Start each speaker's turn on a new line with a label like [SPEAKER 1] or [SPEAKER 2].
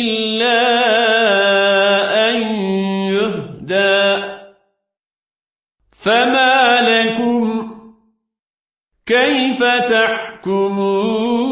[SPEAKER 1] إلا أن يهدى. فما لكم كيف تحكمون؟